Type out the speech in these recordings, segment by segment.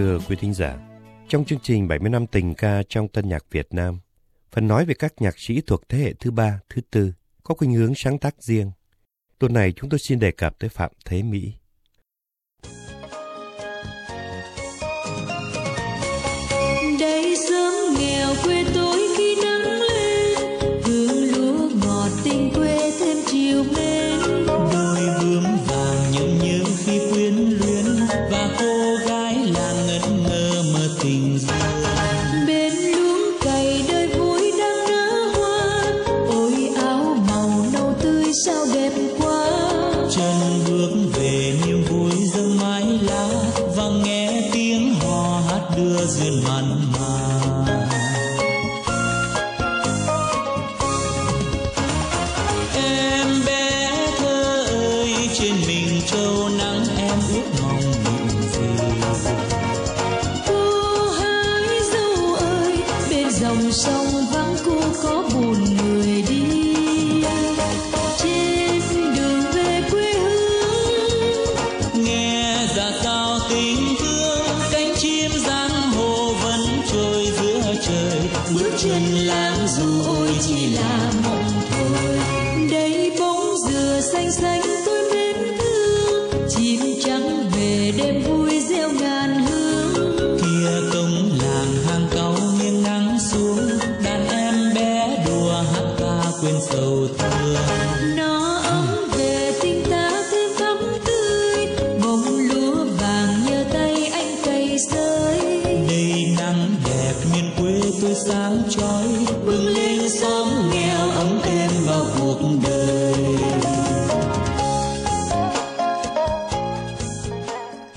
Thưa quý thính giả, trong chương trình 70 năm tình ca trong tân nhạc Việt Nam, phần nói về các nhạc sĩ thuộc thế hệ thứ ba, thứ tư, có khuynh hướng sáng tác riêng. Tuần này chúng tôi xin đề cập tới Phạm Thế Mỹ.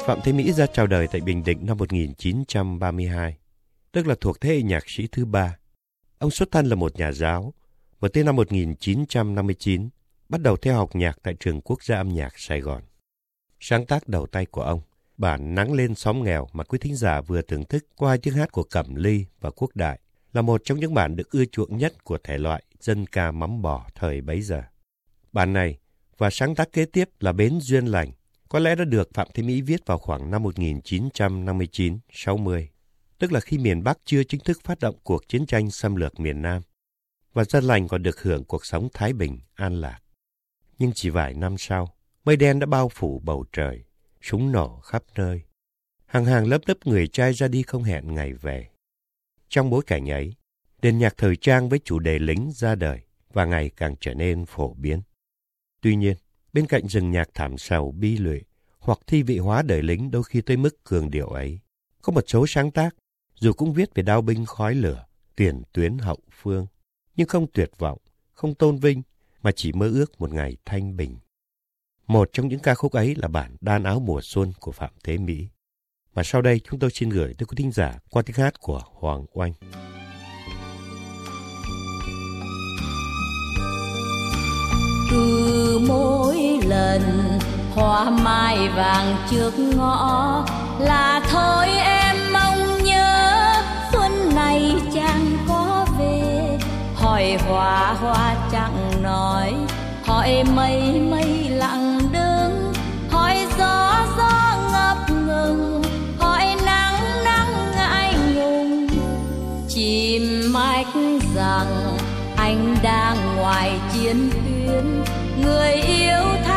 Phạm Thế Mỹ ra chào đời tại Bình Định năm 1932, tức là thuộc thế hệ nhạc sĩ thứ ba. Ông xuất thân là một nhà giáo, và tới năm 1959 bắt đầu theo học nhạc tại Trường Quốc gia âm nhạc Sài Gòn. Sáng tác đầu tay của ông, bản Nắng lên xóm nghèo mà quý thính giả vừa thưởng thức qua tiếng hát của Cẩm Ly và Quốc Đại là một trong những bản được ưa chuộng nhất của thể loại dân ca mắm bò thời bấy giờ. Bản này và sáng tác kế tiếp là Bến Duyên Lành có lẽ đã được Phạm Thế Mỹ viết vào khoảng năm 1959-60, tức là khi miền Bắc chưa chính thức phát động cuộc chiến tranh xâm lược miền Nam, và dân lành còn được hưởng cuộc sống thái bình, an lạc. Nhưng chỉ vài năm sau, mây đen đã bao phủ bầu trời, súng nổ khắp nơi. Hàng hàng lớp lớp người trai ra đi không hẹn ngày về. Trong bối cảnh ấy, đền nhạc thời trang với chủ đề lính ra đời và ngày càng trở nên phổ biến. Tuy nhiên, bên cạnh rừng nhạc thảm sầu bi lụy hoặc thi vị hóa đời lính đôi khi tới mức cường điệu ấy. Có một số sáng tác, dù cũng viết về đao binh khói lửa, tiền tuyến hậu phương, nhưng không tuyệt vọng, không tôn vinh, mà chỉ mơ ước một ngày thanh bình. Một trong những ca khúc ấy là bản Đan áo mùa xuân của Phạm Thế Mỹ. Và sau đây chúng tôi xin gửi tới quý thính giả qua tiếng hát của Hoàng Oanh. Cứ mỗi lần hoa mai vàng trước ngõ là thôi em mong nhớ, xuân này chẳng có về hỏi hoa hoa chẳng nói, hỏi mây mây lặng rằng anh đang ngoài chiến tuyến. Người yêu thay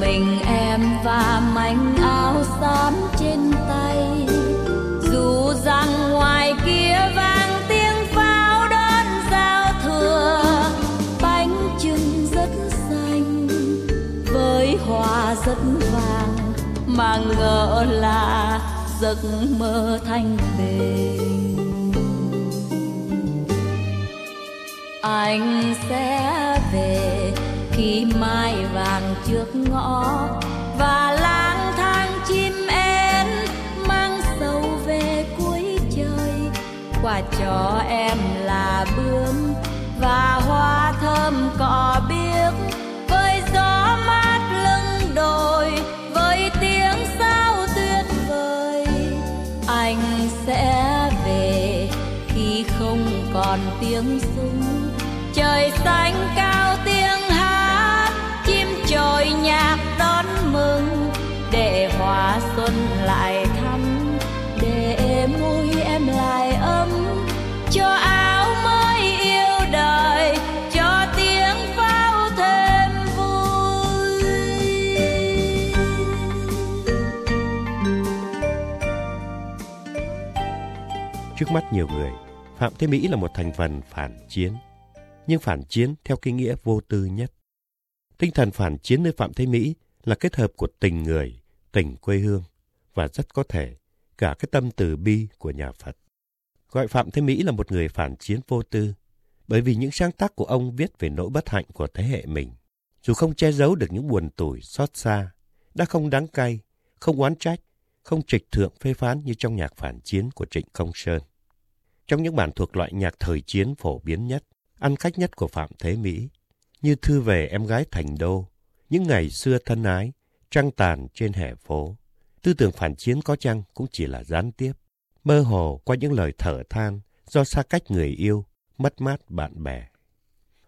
mình em và mảnh áo xám trên tay. Dù rằng ngoài kia vang tiếng pháo đón giao thừa, bánh trưng rất xanh. Với hoa rất vàng mà ngỡ là giấc mơ thanh bình. Anh sẽ về khi mai vàng trước ngõ và lang thang chim én mang sầu về cuối trời. Quà cho em là bướm và hoa thơm cỏ biếc với gió mát lưng đồi, với tiếng sao tuyệt vời. Anh sẽ về khi không còn tiếng súng. Trời xanh cao Trước mắt nhiều người, Phạm Thế Mỹ là một thành phần phản chiến, nhưng phản chiến theo cái nghĩa vô tư nhất. Tinh thần phản chiến nơi Phạm Thế Mỹ là kết hợp của tình người, tình quê hương và rất có thể cả cái tâm từ bi của nhà Phật. Gọi Phạm Thế Mỹ là một người phản chiến vô tư, bởi vì những sáng tác của ông viết về nỗi bất hạnh của thế hệ mình. Dù không che giấu được những buồn tủi, xót xa, đã không đắng cay, không oán trách, không trịch thượng phê phán như trong nhạc phản chiến của Trịnh Công Sơn. Trong những bản thuộc loại nhạc thời chiến phổ biến nhất, ăn khách nhất của Phạm Thế Mỹ, như Thư về em gái thành đô, những ngày xưa thân ái, trăng tàn trên hè phố. Tư tưởng phản chiến có chăng cũng chỉ là gián tiếp, mơ hồ qua những lời thở than do xa cách người yêu, mất mát bạn bè.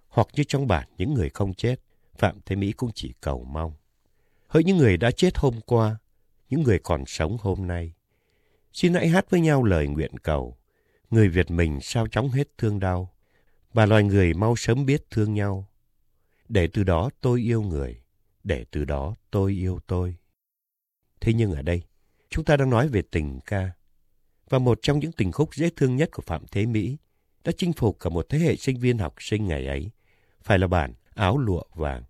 Hoặc như trong bản Những người không chết, Phạm Thế Mỹ cũng chỉ cầu mong. Hỡi những người đã chết hôm qua, những người còn sống hôm nay. Xin hãy hát với nhau lời nguyện cầu. Người Việt mình sao chóng hết thương đau, và loài người mau sớm biết thương nhau. Để từ đó tôi yêu người, để từ đó tôi yêu tôi. Thế nhưng ở đây, chúng ta đang nói về tình ca. Và một trong những tình khúc dễ thương nhất của Phạm Thế Mỹ đã chinh phục cả một thế hệ sinh viên học sinh ngày ấy, phải là bản Áo Lụa Vàng.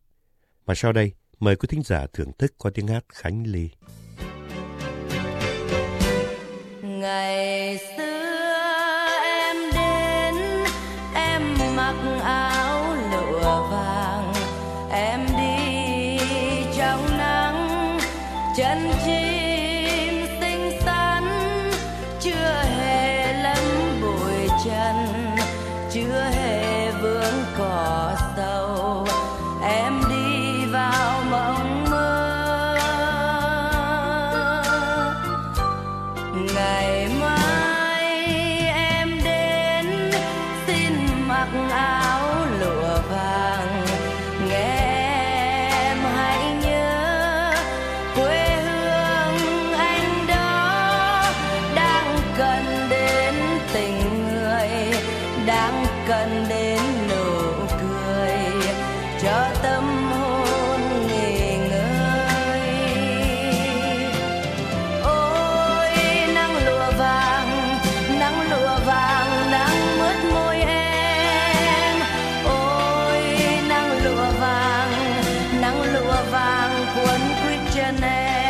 Và sau đây, mời quý thính giả thưởng thức qua tiếng hát Khánh Ly. Ngày xưa lụa vàng cuốn quýt chân em.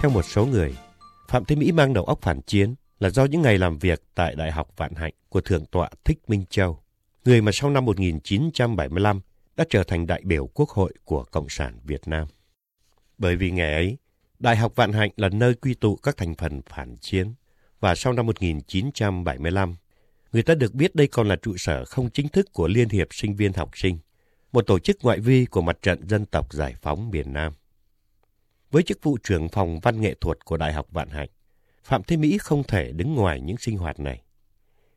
Theo một số người, Phạm Thế Mỹ mang đầu óc phản chiến là do những ngày làm việc tại Đại học Vạn Hạnh của Thượng tọa Thích Minh Châu, người mà sau năm 1975 đã trở thành đại biểu Quốc hội của Cộng sản Việt Nam. Bởi vì ngày ấy, Đại học Vạn Hạnh là nơi quy tụ các thành phần phản chiến, và sau năm 1975, người ta được biết đây còn là trụ sở không chính thức của Liên hiệp Sinh viên Học sinh, một tổ chức ngoại vi của Mặt trận Dân tộc Giải phóng miền Nam. Với chức vụ trưởng phòng văn nghệ thuật của Đại học Vạn Hạnh, Phạm Thế Mỹ không thể đứng ngoài những sinh hoạt này.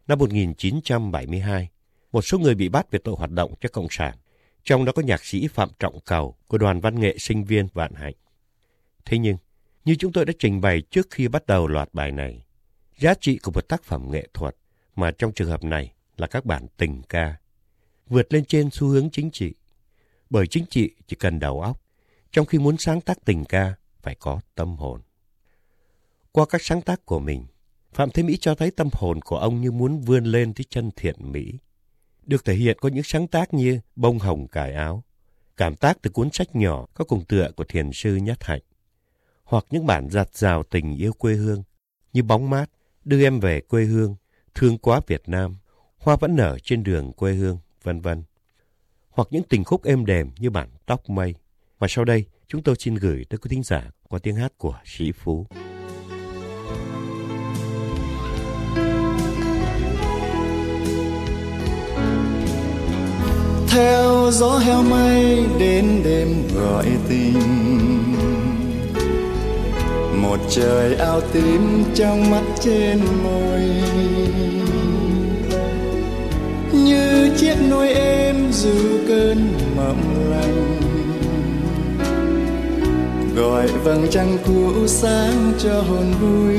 Năm 1972, một số người bị bắt về tội hoạt động cho Cộng sản, trong đó có nhạc sĩ Phạm Trọng Cầu của Đoàn Văn nghệ Sinh viên Vạn Hạnh. Thế nhưng, như chúng tôi đã trình bày trước khi bắt đầu loạt bài này, giá trị của một tác phẩm nghệ thuật mà trong trường hợp này là các bản tình ca, vượt lên trên xu hướng chính trị. Bởi chính trị chỉ cần đầu óc, trong khi muốn sáng tác tình ca phải có tâm hồn. Qua các sáng tác của mình, Phạm Thế Mỹ cho thấy tâm hồn của ông như muốn vươn lên tới chân thiện mỹ. Được thể hiện có những sáng tác như Bông hồng cài áo, cảm tác từ cuốn sách nhỏ có cùng tựa của thiền sư Nhất Hạnh, hoặc những bản giặt rào tình yêu quê hương như Bóng mát, Đưa em về quê hương, Thương quá Việt Nam, Hoa vẫn nở trên đường quê hương, vân vân. Hoặc những tình khúc êm đềm như bản Tóc Mây. Và sau đây, chúng tôi xin gửi tới quý thính giả qua tiếng hát của Sĩ Phú. theo gió heo mây đến đêm gọi tình. Một trời ao tím trong mắt trên môi. Như chiếc nôi êm dù cơn mộng lành gọi vầng trăng cũ sáng cho hồn vui.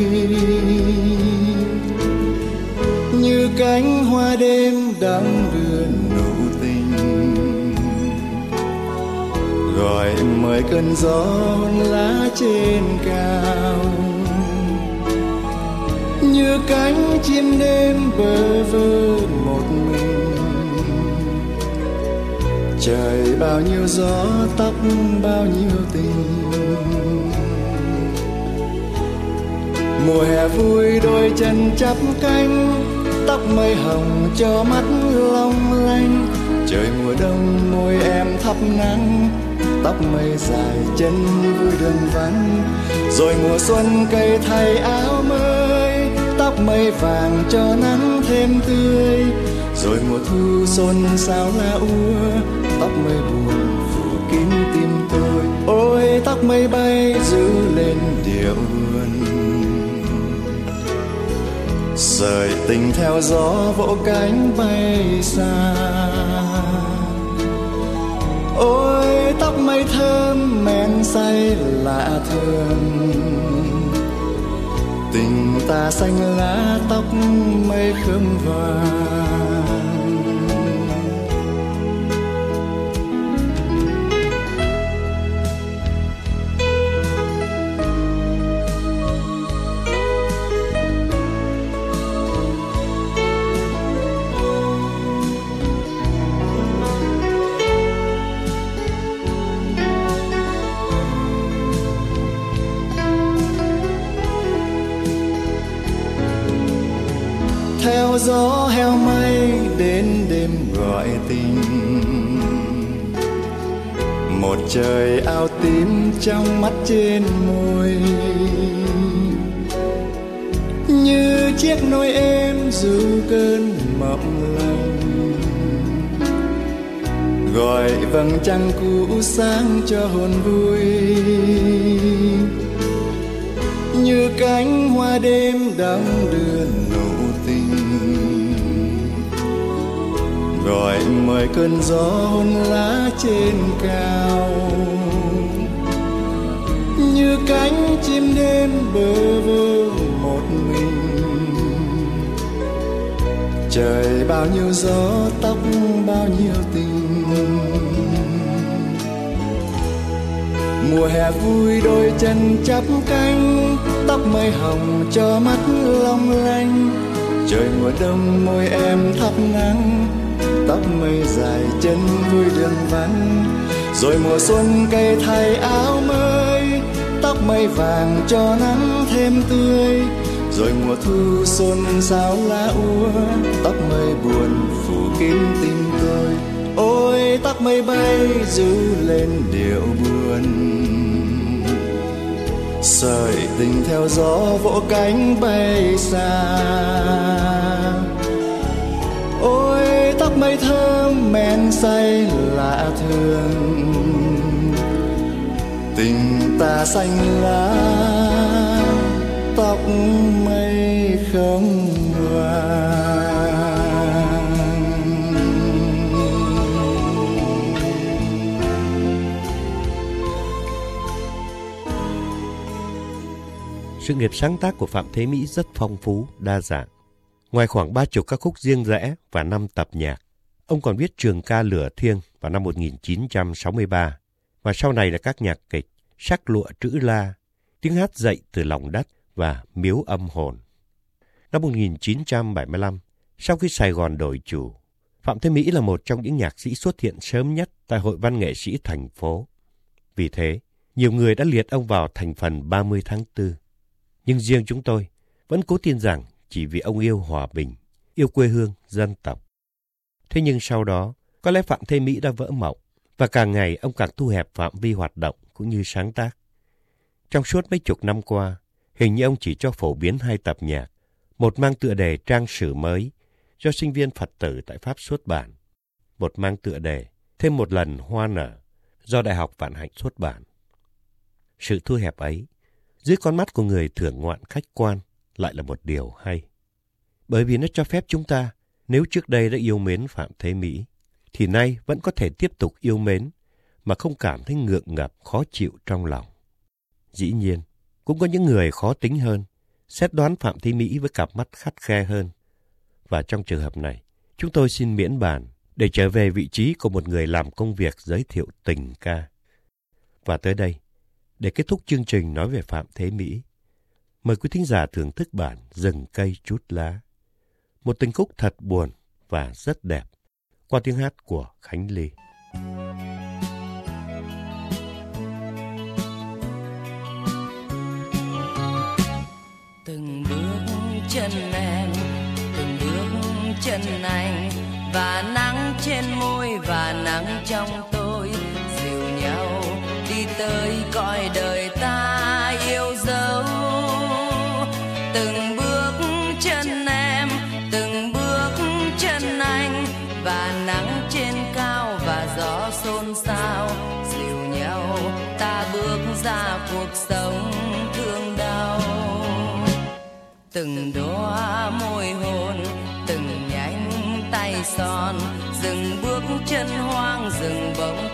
Như cánh hoa đêm đang đưa nụ tình. Gọi mời cơn gió lá trên cao. Như cánh chim đêm bơ vơ một mình. Trời bao nhiêu gió tóc bao nhiêu tình mùa hè vui, đôi chân chắp cánh, tóc mây hồng cho mắt long lanh. Trời mùa đông, môi em thắp nắng, tóc mây dài, chân vui đường vắng. Rồi mùa xuân, cây thay áo mới, tóc mây vàng cho nắng thêm tươi. Rồi mùa thu xuân sao lá úa, tóc mây buồn tóc mây bay giữ lên điệu rời tình theo gió vỗ cánh bay xa. Ôi, tóc mây thơm, men say lạ thường. Tình ta xanh lá tóc mây khơm vàng. Trên môi. Như chiếc nôi êm dù cơn mộng lành, gọi vầng trăng cũ sáng cho hồn vui. Như cánh hoa đêm đắm đưa nụ tình, gọi mời cơn gió hôn lá trên cao cánh chim đêm bơ vơ một mình. Trời bao nhiêu gió, tóc bao nhiêu tình. Mùa hè vui, đôi chân chắp cánh, tóc mây hồng cho mắt long lanh. Trời mùa đông, môi em thắp nắng, tóc mây dài, chân vui đường vắng. Rồi mùa xuân, cây thay áo mới mây vàng cho nắng thêm tươi. Rồi mùa thu xuân sao lá úa, tóc mây buồn phủ kín tim tôi. Ôi, tóc mây bay du lên điệu buồn. Sợi tình theo gió vỗ cánh bay xa. Ôi, tóc mây thơm men say lạ thường tình ta xanh lá tóc mây không Sự nghiệp sáng tác của Phạm Thế Mỹ rất phong phú, đa dạng. Ngoài khoảng ba chục các khúc riêng rẽ và năm tập nhạc, ông còn viết trường ca Lửa Thiêng vào năm 1963 và sau này là các nhạc kịch Sắc lụa trữ la, tiếng hát dậy từ lòng đất và miếu âm hồn. Năm 1975, sau khi Sài Gòn đổi chủ, Phạm Thế Mỹ là một trong những nhạc sĩ xuất hiện sớm nhất tại Hội Văn nghệ sĩ thành phố. Vì thế, nhiều người đã liệt ông vào thành phần 30 tháng 4. Nhưng riêng chúng tôi vẫn cố tin rằng chỉ vì ông yêu hòa bình, yêu quê hương, dân tộc. Thế nhưng sau đó, có lẽ Phạm Thế Mỹ đã vỡ mộng, và càng ngày ông càng thu hẹp phạm vi hoạt động cũng như sáng tác. Trong suốt mấy chục năm qua, hình như ông chỉ cho phổ biến hai tập nhạc, một mang tựa đề Trang sử mới do sinh viên Phật tử tại Pháp xuất bản, một mang tựa đề Thêm một lần hoa nở do Đại học Vạn Hạnh xuất bản. Sự thu hẹp ấy, dưới con mắt của người thưởng ngoạn khách quan lại là một điều hay. Bởi vì nó cho phép chúng ta, nếu trước đây đã yêu mến Phạm Thế Mỹ, thì nay vẫn có thể tiếp tục yêu mến mà không cảm thấy ngượng ngập khó chịu trong lòng. Dĩ nhiên, cũng có những người khó tính hơn, xét đoán Phạm Thế Mỹ với cặp mắt khắt khe hơn. Và trong trường hợp này, chúng tôi xin miễn bàn để trở về vị trí của một người làm công việc giới thiệu tình ca. Và tới đây, để kết thúc chương trình nói về Phạm Thế Mỹ, mời quý thính giả thưởng thức bản Rừng cây chút lá. Một tình khúc thật buồn và rất đẹp qua tiếng hát của Khánh Ly. Từng bước chân em, từng bước chân anh và nắng trên môi và nắng trong tôi dìu nhau đi tới từng đóa môi hôn từng nhánh tay son dừng bước chân hoang dừng bỗng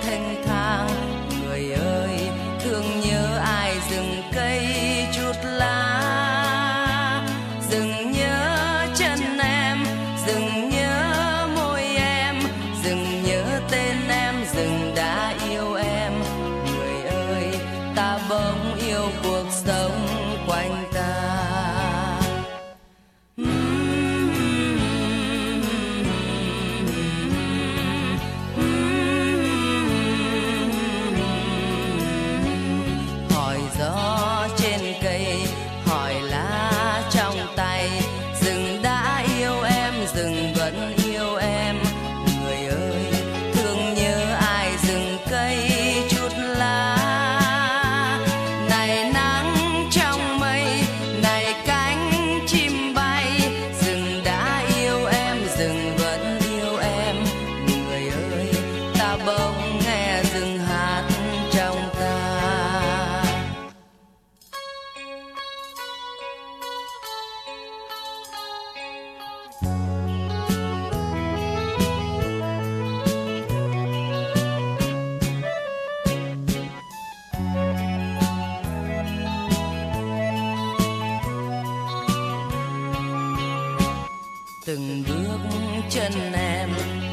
chân em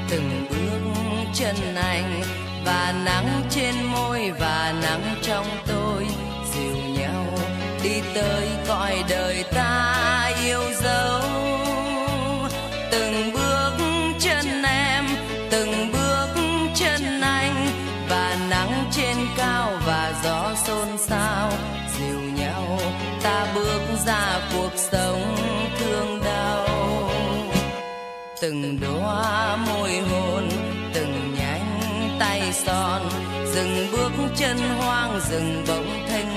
từng bước chân anh, và nắng trên môi và nắng trong tôi dìu nhau đi tới cõi đời. từng đóa môi hôn từng nhánh tay son, dừng bước chân hoang, dừng bỗng thanh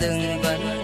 rừng vẫn